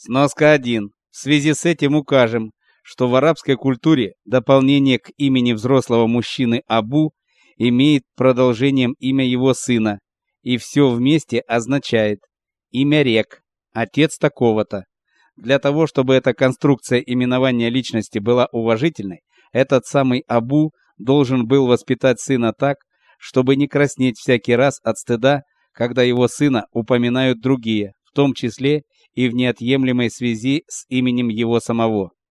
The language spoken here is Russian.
Сноска 1. В связи с этим укажем, что в арабской культуре дополнение к имени взрослого мужчины Абу имеет продолжением имя его сына, и все вместе означает имя рек, отец такого-то. Для того, чтобы эта конструкция именования личности была уважительной, этот самый Абу должен был воспитать сына так, чтобы не краснеть всякий раз от стыда, когда его сына упоминают другие, в том числе и в неотъемлемой связи с именем его самого.